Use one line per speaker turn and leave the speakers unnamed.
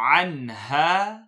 عنها